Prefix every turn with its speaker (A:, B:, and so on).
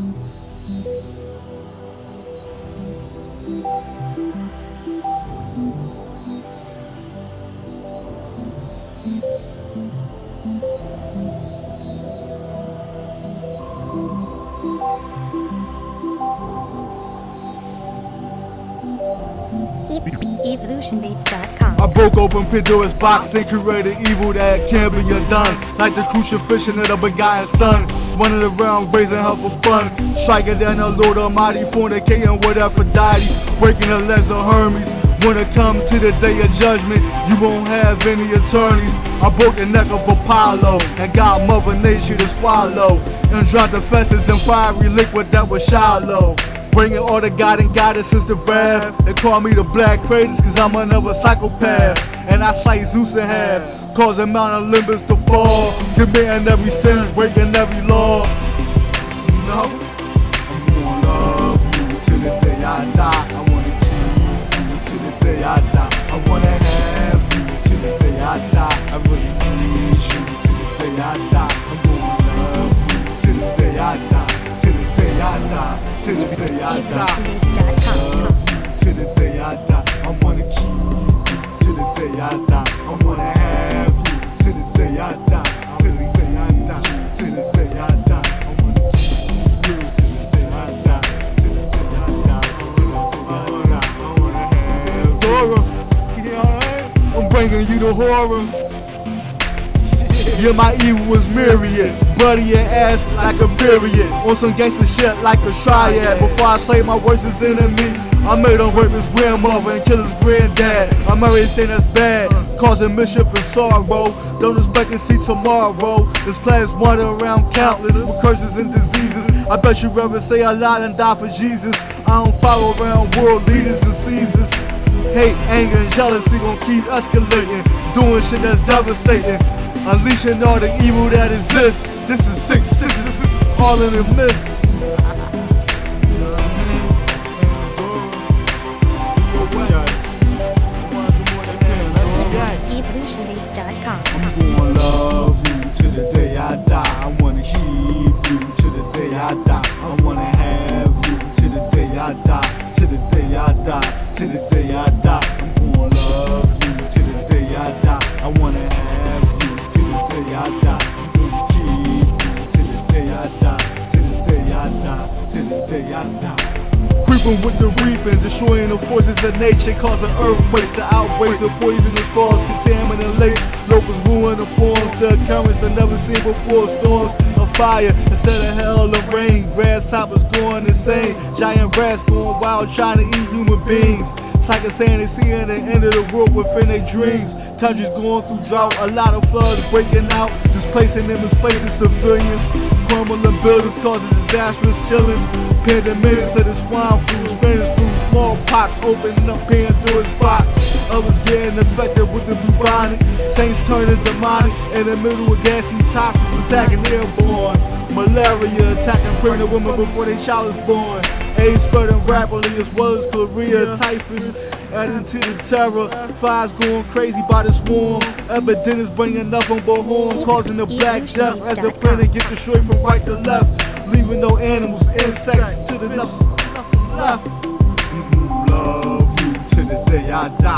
A: I broke open Pandora's box and created evil that can't be undone. Like the crucifixion of the begotten son. Running around raising her for fun. Striking down the Lord Almighty, fornicating with Aphrodite. Breaking the legs of Hermes. When it come to the day of judgment, you won't have any attorneys. I broke the neck of Apollo and got Mother Nature to swallow. And dropped the fences in fiery liquid that was shallow. Bringing all the God and goddesses to wrath. They call me the Black Kratos cause I'm another psychopath. And I slice Zeus in half, causing Mount Olympus to fall. Committing every sin, breaking every law. No, Till the day I die. till the day I die. I wanna keep you till the day I die. I wanna have you till the day I die. Till the day I die. Till the day I die. I'm bringing you the horror. Yeah, my evil was myriad. Bloody your ass like a period. On some gangster shit like a triad. Before I slay my worst enemy, I made him rape his grandmother and kill his granddad. I'm everything that's bad, causing mischief and sorrow. Don't expect to see tomorrow. This planet's wandering around countless with curses and diseases. I bet you'd rather stay alive than die for Jesus. I don't follow around world leaders and Caesars. Hate, anger, and jealousy gon' keep escalating. Doing shit that's devastating. Unleashing all the evil that exists. This is six, six, this is all in the mist.
B: evolutionbeats.com.
A: I. Creeping with the reaping, destroying the forces of nature, causing earthquakes, the outbreaks of poisonous falls, contaminating lakes, locals ruin the forms, the occurrence of never seen before, storms of fire, instead of hell and rain, grasshoppers going insane, giant rats going wild trying to eat human beings. Psychics saying they seeing the end of the world within their dreams. Countries going through drought, a lot of floods breaking out, displacing them and displacing civilians. Crumbling buildings causing disastrous killings. Pandemics of the swine flu, Spanish flu, smallpox opening up Pandora's box. Others getting infected with the bubonic. Saints turning demonic in the middle of gassy toxins attacking airborne. Malaria attacking pregnant women before their child is born. AIDS rapidly as well as chlamydia, typhus, adding to the terror. Fires going crazy by the swarm. Epidemics bringing nothing but harm, causing the black death as the planet gets destroyed from right to left, leaving no animals, insects to the nothing, left. Love you till the day I die.